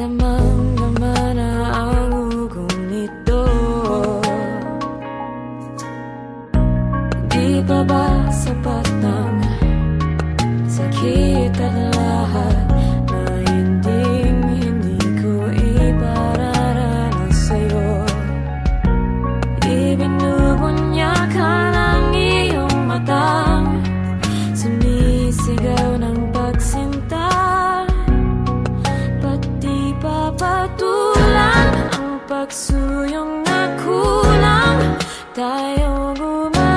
the most 诉涌那苦浪，带有不满。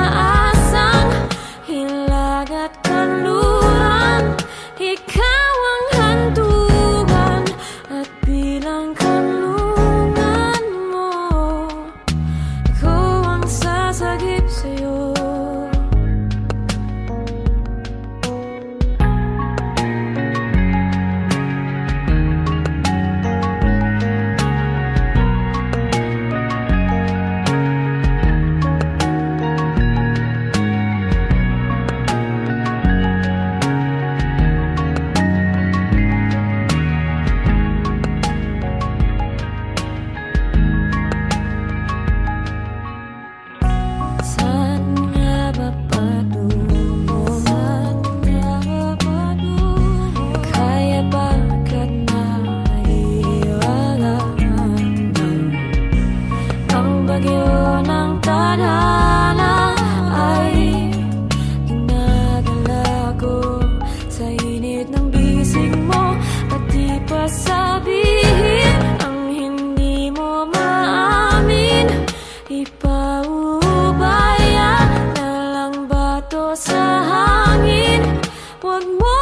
sehangin Buatmu